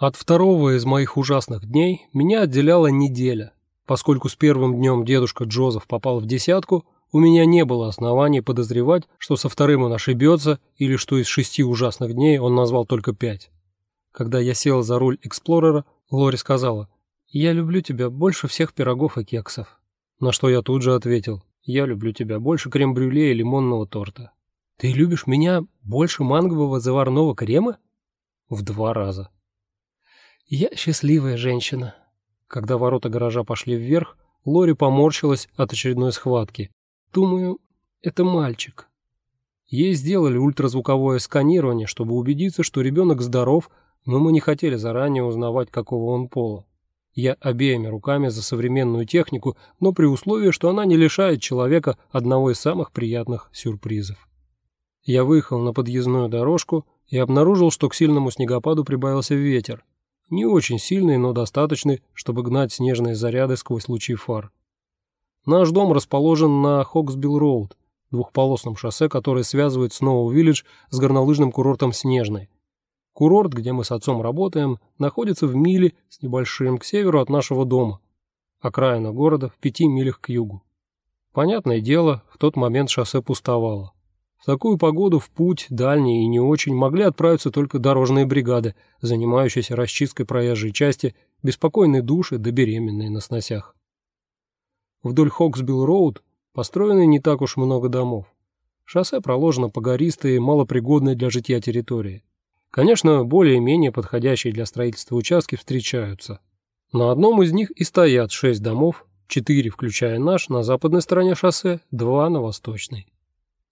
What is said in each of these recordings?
От второго из моих ужасных дней меня отделяла неделя. Поскольку с первым днем дедушка Джозеф попал в десятку, у меня не было оснований подозревать, что со вторым он ошибется или что из шести ужасных дней он назвал только пять. Когда я сел за руль Эксплорера, Лори сказала, «Я люблю тебя больше всех пирогов и кексов». На что я тут же ответил, «Я люблю тебя больше крем-брюле и лимонного торта». «Ты любишь меня больше мангового заварного крема?» «В два раза». «Я счастливая женщина». Когда ворота гаража пошли вверх, Лори поморщилась от очередной схватки. «Думаю, это мальчик». Ей сделали ультразвуковое сканирование, чтобы убедиться, что ребенок здоров, но мы не хотели заранее узнавать, какого он пола. Я обеими руками за современную технику, но при условии, что она не лишает человека одного из самых приятных сюрпризов. Я выехал на подъездную дорожку и обнаружил, что к сильному снегопаду прибавился ветер. Не очень сильный, но достаточный, чтобы гнать снежные заряды сквозь лучи фар. Наш дом расположен на Хоксбилл-Роуд, двухполосном шоссе, которое связывает Сноу-Виллидж с горнолыжным курортом Снежный. Курорт, где мы с отцом работаем, находится в миле с небольшим к северу от нашего дома. Окраина города в пяти милях к югу. Понятное дело, в тот момент шоссе пустовало. В такую погоду в путь, дальний и не очень, могли отправиться только дорожные бригады, занимающиеся расчисткой проезжей части, беспокойные души да беременные на сносях. Вдоль Хоксбилл-Роуд построено не так уж много домов. Шоссе проложено по гористой, малопригодной для житья территории. Конечно, более-менее подходящие для строительства участки встречаются. На одном из них и стоят шесть домов, четыре, включая наш, на западной стороне шоссе, два на восточной.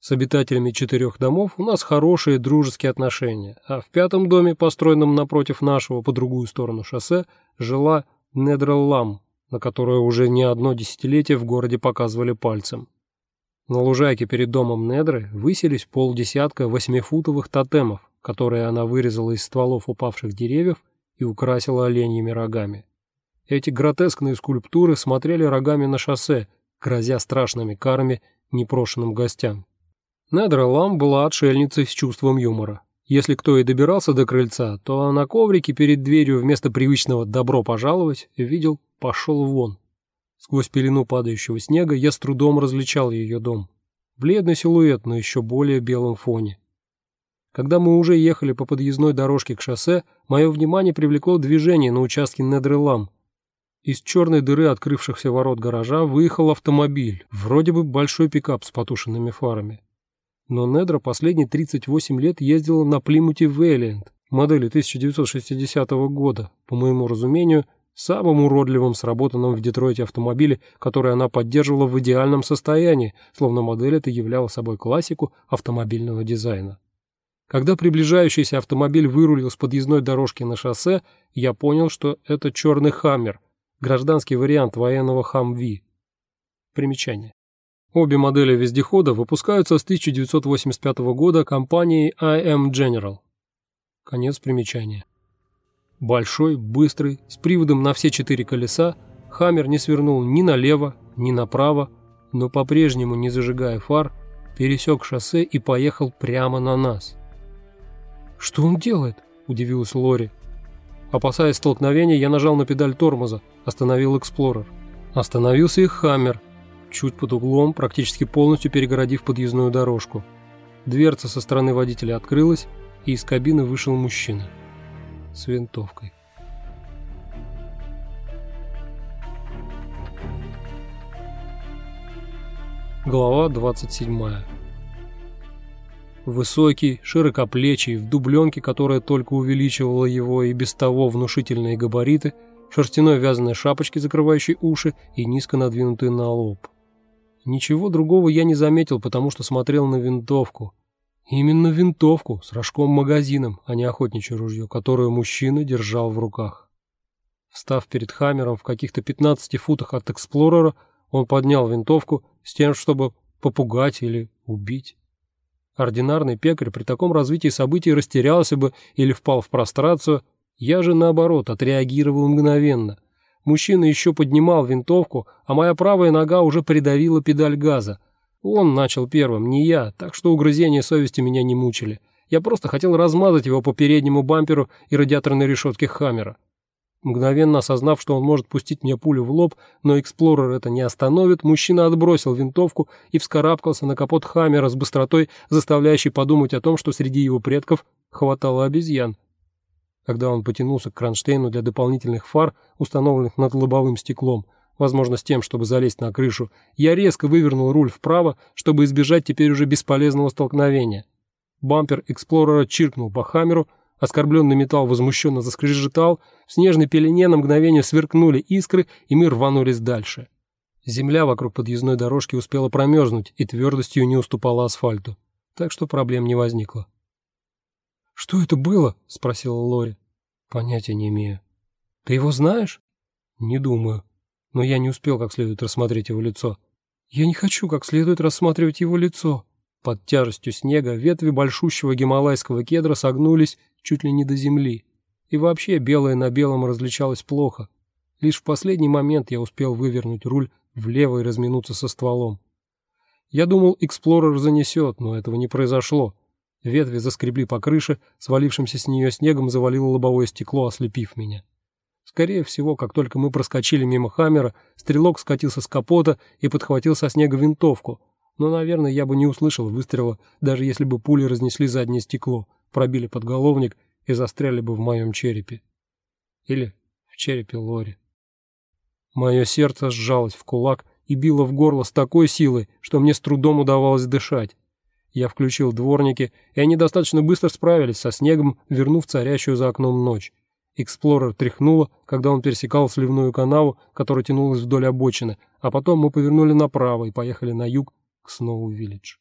С обитателями четырех домов у нас хорошие дружеские отношения, а в пятом доме, построенном напротив нашего по другую сторону шоссе, жила Недреллам, на которую уже не одно десятилетие в городе показывали пальцем. На лужайке перед домом Недры высились полдесятка восьмифутовых тотемов, которые она вырезала из стволов упавших деревьев и украсила оленьими рогами. Эти гротескные скульптуры смотрели рогами на шоссе, грозя страшными карами непрошенным гостям. Недра Лам была отшельницей с чувством юмора. Если кто и добирался до крыльца, то на коврике перед дверью вместо привычного «добро пожаловать» видел «пошел вон». Сквозь пелену падающего снега я с трудом различал ее дом. Бледный силуэт на еще более белом фоне. Когда мы уже ехали по подъездной дорожке к шоссе, мое внимание привлекло движение на участке Недрелам. Из черной дыры открывшихся ворот гаража выехал автомобиль, вроде бы большой пикап с потушенными фарами. Но Недра последние 38 лет ездила на Плимуте Вэллиант, модели 1960 года, по моему разумению, самым уродливым сработанным в Детройте автомобиле, который она поддерживала в идеальном состоянии, словно модель эта являла собой классику автомобильного дизайна. Когда приближающийся автомобиль вырулил с подъездной дорожки на шоссе, я понял, что это черный «Хаммер», гражданский вариант военного «Хамви». Примечание. Обе модели вездехода выпускаются с 1985 года компанией IM General. Конец примечания. Большой, быстрый, с приводом на все четыре колеса, Хаммер не свернул ни налево, ни направо, но по-прежнему, не зажигая фар, пересек шоссе и поехал прямо на нас. «Что он делает?» – удивилась Лори. Опасаясь столкновения, я нажал на педаль тормоза, остановил Эксплорер. Остановился и Хаммер, чуть под углом, практически полностью перегородив подъездную дорожку. Дверца со стороны водителя открылась, и из кабины вышел мужчина с винтовкой. Глава 27. Высокий, широкоплечий, в дубленке, которая только увеличивала его и без того внушительные габариты, шерстяной вязаной шапочке, закрывающей уши и низко надвинутой на лоб. Ничего другого я не заметил, потому что смотрел на винтовку. Именно винтовку с рожком-магазином, а не охотничье ружье, которое мужчина держал в руках. Встав перед Хаммером в каких-то 15 футах от Эксплорера, он поднял винтовку с тем, чтобы попугать или убить. Ординарный пекарь при таком развитии событий растерялся бы или впал в прострацию, я же, наоборот, отреагировал мгновенно — Мужчина еще поднимал винтовку, а моя правая нога уже придавила педаль газа. Он начал первым, не я, так что угрызения совести меня не мучили. Я просто хотел размазать его по переднему бамперу и радиаторной решетке Хаммера. Мгновенно осознав, что он может пустить мне пулю в лоб, но Эксплорер это не остановит, мужчина отбросил винтовку и вскарабкался на капот Хаммера с быстротой, заставляющей подумать о том, что среди его предков хватало обезьян. Когда он потянулся к кронштейну для дополнительных фар, установленных над лобовым стеклом, возможно, с тем, чтобы залезть на крышу, я резко вывернул руль вправо, чтобы избежать теперь уже бесполезного столкновения. Бампер Эксплорера чиркнул по Хаммеру, Оскорбленный металл возмущенно заскрежетал, в снежной пелене на мгновение сверкнули искры, и мы рванулись дальше. Земля вокруг подъездной дорожки успела промерзнуть и твердостью не уступала асфальту, так что проблем не возникло. «Что это было?» — спросила Лори. «Понятия не имею». «Ты его знаешь?» «Не думаю. Но я не успел как следует рассмотреть его лицо». «Я не хочу как следует рассматривать его лицо». Под тяжестью снега ветви большущего гималайского кедра согнулись чуть ли не до земли. И вообще белое на белом различалось плохо. Лишь в последний момент я успел вывернуть руль влево и разминуться со стволом. Я думал, эксплорер занесет, но этого не произошло. Ветви заскребли по крыше, свалившимся с нее снегом завалило лобовое стекло, ослепив меня. Скорее всего, как только мы проскочили мимо Хаммера, стрелок скатился с капота и подхватил со снега винтовку. Но, наверное, я бы не услышал выстрела, даже если бы пули разнесли заднее стекло пробили подголовник и застряли бы в моем черепе. Или в черепе Лори. Мое сердце сжалось в кулак и било в горло с такой силой, что мне с трудом удавалось дышать. Я включил дворники, и они достаточно быстро справились со снегом, вернув царящую за окном ночь. Эксплорер тряхнуло, когда он пересекал сливную канаву, которая тянулась вдоль обочины, а потом мы повернули направо и поехали на юг к Сноу-Виллидж.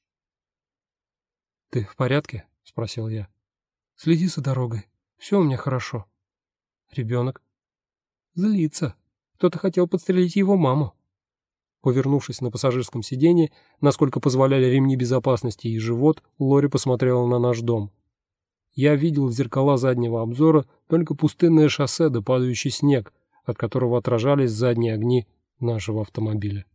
«Ты в порядке?» — спросил я. Следи за дорогой. Все у меня хорошо. Ребенок. Злится. Кто-то хотел подстрелить его маму. Повернувшись на пассажирском сиденье, насколько позволяли ремни безопасности и живот, Лори посмотрела на наш дом. Я видел в зеркала заднего обзора только пустынное шоссе да падающий снег, от которого отражались задние огни нашего автомобиля.